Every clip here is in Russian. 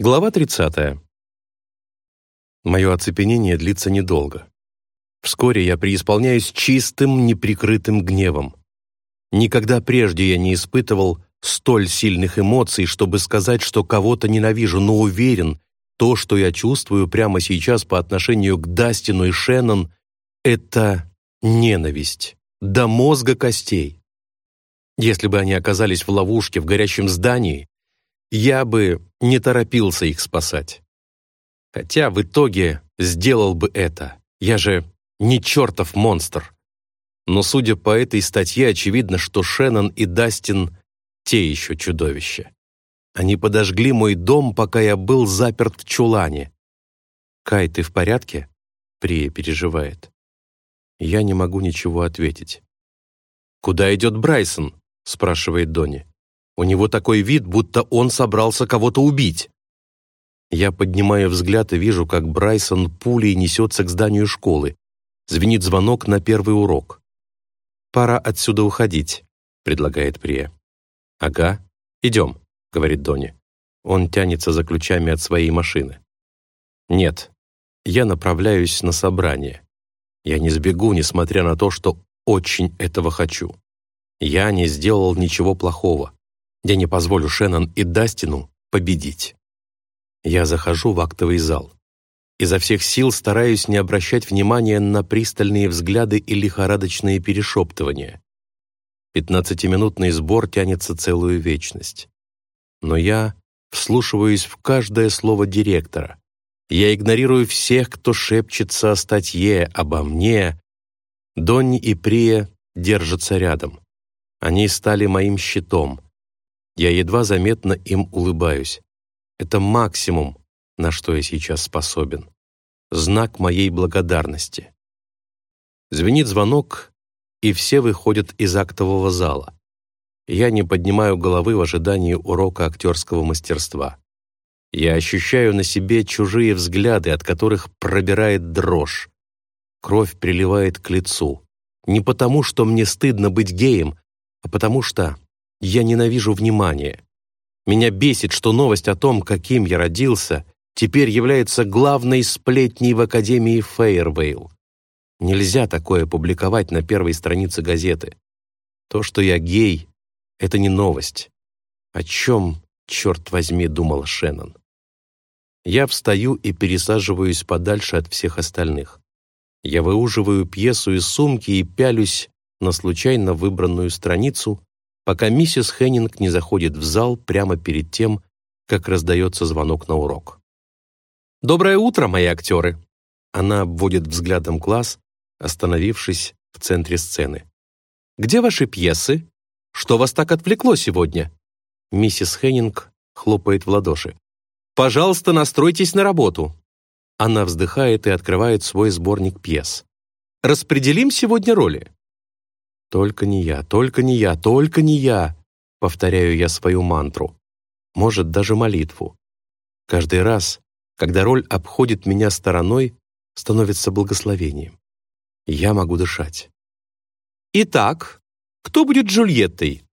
Глава 30. Мое оцепенение длится недолго. Вскоре я преисполняюсь чистым, неприкрытым гневом. Никогда прежде я не испытывал столь сильных эмоций, чтобы сказать, что кого-то ненавижу, но уверен, то, что я чувствую прямо сейчас по отношению к Дастину и Шеннон, это ненависть до мозга костей. Если бы они оказались в ловушке в горящем здании, я бы не торопился их спасать. Хотя в итоге сделал бы это. Я же не чертов монстр. Но судя по этой статье, очевидно, что Шеннон и Дастин — те еще чудовища. Они подожгли мой дом, пока я был заперт в чулане. «Кай, ты в порядке?» — Прия переживает. Я не могу ничего ответить. «Куда идет Брайсон?» — спрашивает Донни. У него такой вид, будто он собрался кого-то убить. Я поднимаю взгляд и вижу, как Брайсон пулей несется к зданию школы. Звенит звонок на первый урок. «Пора отсюда уходить», — предлагает Прия. «Ага, идем», — говорит Донни. Он тянется за ключами от своей машины. «Нет, я направляюсь на собрание. Я не сбегу, несмотря на то, что очень этого хочу. Я не сделал ничего плохого. Я не позволю Шеннон и Дастину победить. Я захожу в актовый зал. Изо всех сил стараюсь не обращать внимания на пристальные взгляды и лихорадочные перешептывания. Пятнадцатиминутный сбор тянется целую вечность. Но я вслушиваюсь в каждое слово директора. Я игнорирую всех, кто шепчется о статье, обо мне. Донни и Прия держатся рядом. Они стали моим щитом — я едва заметно им улыбаюсь. Это максимум, на что я сейчас способен. Знак моей благодарности. Звенит звонок, и все выходят из актового зала. Я не поднимаю головы в ожидании урока актерского мастерства. Я ощущаю на себе чужие взгляды, от которых пробирает дрожь. Кровь приливает к лицу. Не потому, что мне стыдно быть геем, а потому что я ненавижу внимание. Меня бесит, что новость о том, каким я родился, теперь является главной сплетней в Академии Фейервейл. Нельзя такое публиковать на первой странице газеты. То, что я гей, это не новость. О чем, черт возьми, думала Шеннон. Я встаю и пересаживаюсь подальше от всех остальных. Я выуживаю пьесу из сумки и пялюсь на случайно выбранную страницу, пока миссис Хеннинг не заходит в зал прямо перед тем, как раздается звонок на урок. «Доброе утро, мои актеры!» Она обводит взглядом класс, остановившись в центре сцены. «Где ваши пьесы? Что вас так отвлекло сегодня?» Миссис Хеннинг хлопает в ладоши. «Пожалуйста, настройтесь на работу!» Она вздыхает и открывает свой сборник пьес. «Распределим сегодня роли. «Только не я, только не я, только не я!» Повторяю я свою мантру. Может, даже молитву. Каждый раз, когда роль обходит меня стороной, становится благословением. Я могу дышать. «Итак, кто будет Джульеттой?»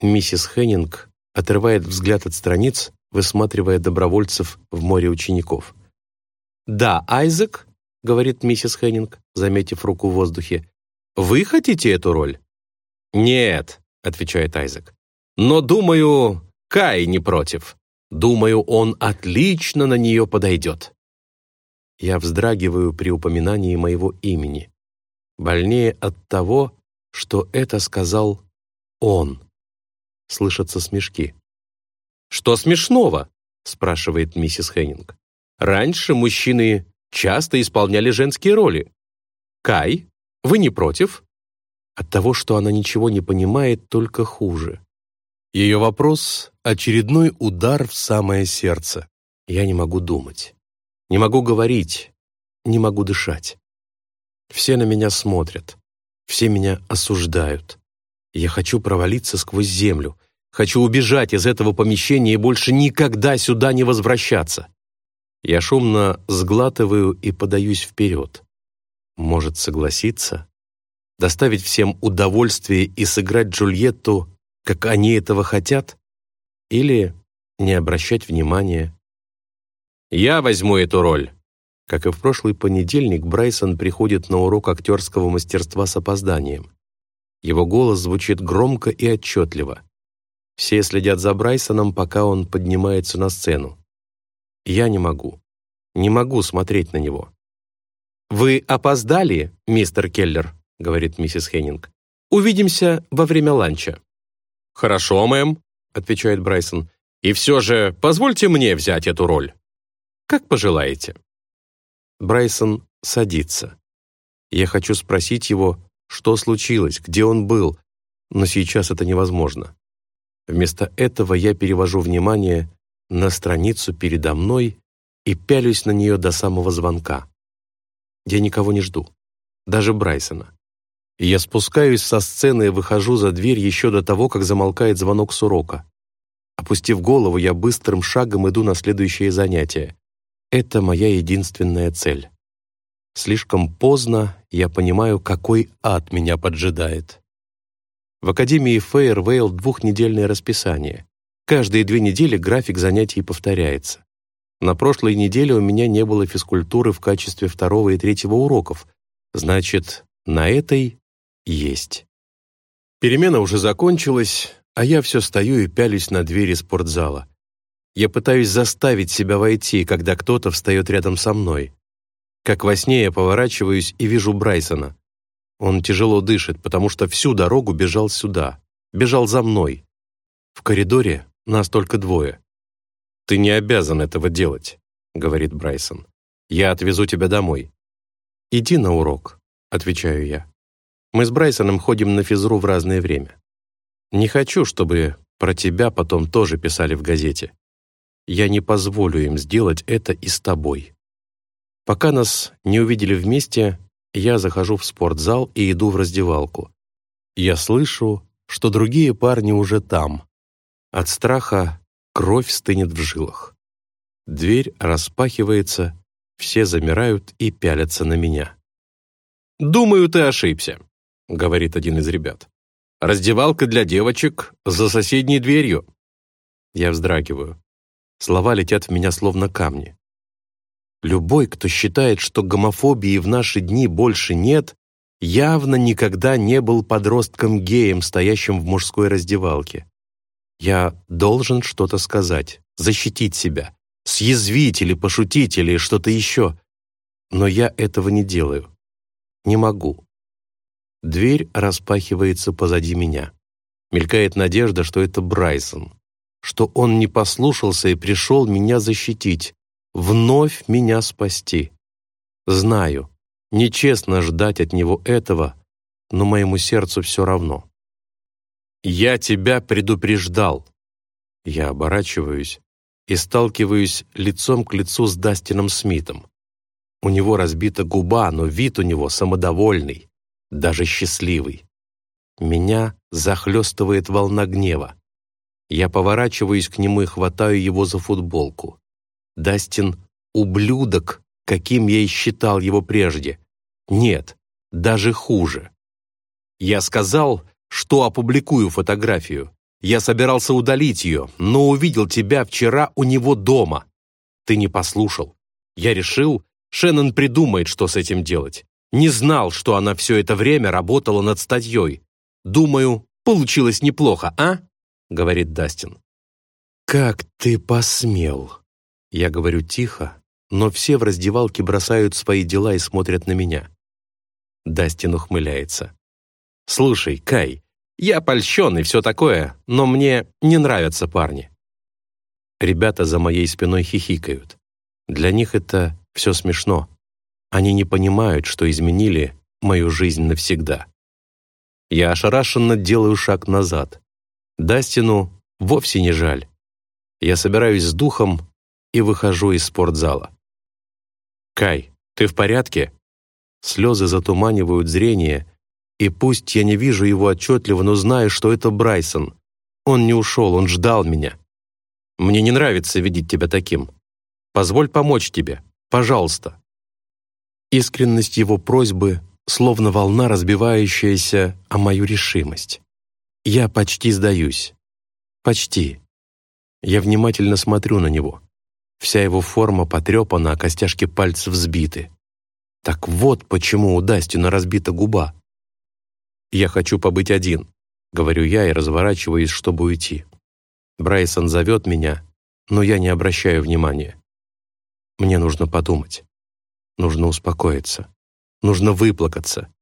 Миссис Хеннинг отрывает взгляд от страниц, высматривая добровольцев в море учеников. «Да, Айзек», — говорит миссис Хеннинг, заметив руку в воздухе, вы хотите эту роль?» «Нет», — отвечает Айзек. «Но, думаю, Кай не против. Думаю, он отлично на нее подойдет». Я вздрагиваю при упоминании моего имени. Больнее от того, что это сказал он. Слышатся смешки. «Что смешного?» — спрашивает миссис Хеннинг. «Раньше мужчины часто исполняли женские роли. Кай вы не против?» От того, что она ничего не понимает, только хуже. Ее вопрос — очередной удар в самое сердце. Я не могу думать. Не могу говорить. Не могу дышать. Все на меня смотрят. Все меня осуждают. Я хочу провалиться сквозь землю. Хочу убежать из этого помещения и больше никогда сюда не возвращаться. Я шумно сглатываю и подаюсь вперед может согласиться, доставить всем удовольствие и сыграть Джульетту, как они этого хотят, или не обращать внимания Я возьму эту роль». Как и в прошлый понедельник, Брайсон приходит на урок актерского мастерства с опозданием. Его голос звучит громко и отчетливо. Все следят за Брайсоном, пока он поднимается на сцену. Я не могу. Не могу смотреть на него. «Вы опоздали, мистер Келлер», — говорит миссис Хеннинг. «Увидимся во время ланча». «Хорошо, мэм», — отвечает Брайсон. «И все же позвольте мне взять эту роль». «Как пожелаете». Брайсон садится. Я хочу спросить его, что случилось, где он был, но сейчас это невозможно. Вместо этого я перевожу внимание на страницу передо мной и пялюсь на нее до самого звонка. Я никого не жду, даже Брайсона. я спускаюсь со сцены и выхожу за дверь еще до того, как замолкает звонок с урока. Опустив голову, я быстрым шагом иду на следующее занятие. Это моя единственная цель. Слишком поздно я понимаю, какой ад меня поджидает. В Академии Фейервейл двухнедельное расписание. Каждые две недели график занятий повторяется. На прошлой неделе у меня не было физкультуры в качестве второго и третьего уроков. Значит, на этой есть. Перемена уже закончилась, а я все стою и пялюсь на двери спортзала. Я пытаюсь заставить себя войти, когда кто-то встает рядом со мной. Как во сне я поворачиваюсь и вижу Брайсона. Он тяжело дышит, потому что всю дорогу бежал сюда. Бежал за мной. В коридоре нас только двое. «Ты не обязан этого делать», — говорит Брайсон. «Я отвезу тебя домой». «Иди на урок», — отвечаю я. Мы с Брайсоном ходим на физру в разное время. Не хочу, чтобы про тебя потом тоже писали в газете. Я не позволю им сделать это и с тобой. Пока нас не увидели вместе, я захожу в спортзал и иду в раздевалку. Я слышу, что другие парни уже там. От страха кровь стынет в жилах. Дверь распахивается, все замирают и пялятся на меня. «Думаю, ты ошибся», — говорит один из ребят. «Раздевалка для девочек за соседней дверью». Я вздрагиваю. Слова летят в меня словно камни. Любой, кто считает, что гомофобии в наши дни больше нет, явно никогда не был подростком-геем, стоящим в мужской раздевалке. Я должен что-то сказать, защитить себя, съязвить или пошутить или что-то еще. Но я этого не делаю. Не могу. Дверь распахивается позади меня. Мелькает надежда, что это Брайсон, что он не послушался и пришел меня защитить, вновь меня спасти. Знаю, нечестно ждать от него этого, но моему сердцу все равно. «Я тебя предупреждал!» Я оборачиваюсь и сталкиваюсь лицом к лицу с Дастином Смитом. У него разбита губа, но вид у него самодовольный, даже счастливый. Меня захлестывает волна гнева. Я поворачиваюсь к нему и хватаю его за футболку. Дастин — ублюдок, каким я и считал его прежде. Нет, даже хуже. Я сказал, что опубликую фотографию. Я собирался удалить ее, но увидел тебя вчера у него дома. Ты не послушал. Я решил, Шеннон придумает, что с этим делать. Не знал, что она все это время работала над статьей. Думаю, получилось неплохо, а? Говорит Дастин. «Как ты посмел?» Я говорю тихо, но все в раздевалке бросают свои дела и смотрят на меня. Дастин ухмыляется. «Слушай, Кай, я польщен и все такое, но мне не нравятся парни». Ребята за моей спиной хихикают. Для них это все смешно. Они не понимают, что изменили мою жизнь навсегда. Я ошарашенно делаю шаг назад. Дастину вовсе не жаль. Я собираюсь с духом и выхожу из спортзала. «Кай, ты в порядке?» Слезы затуманивают зрение, и пусть я не вижу его отчетливо, но знаю, что это Брайсон. Он не ушел, он ждал меня. Мне не нравится видеть тебя таким. Позволь помочь тебе, пожалуйста. Искренность его просьбы словно волна, разбивающаяся о мою решимость. Я почти сдаюсь. Почти. Я внимательно смотрю на него. Вся его форма потрепана, а костяшки пальцев сбиты. Так вот почему у Дастина разбита губа. «Я хочу побыть один», — говорю я и разворачиваюсь, чтобы уйти. Брайсон зовет меня, но я не обращаю внимания. Мне нужно подумать. Нужно успокоиться. Нужно выплакаться.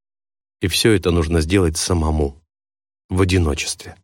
И все это нужно сделать самому. В одиночестве.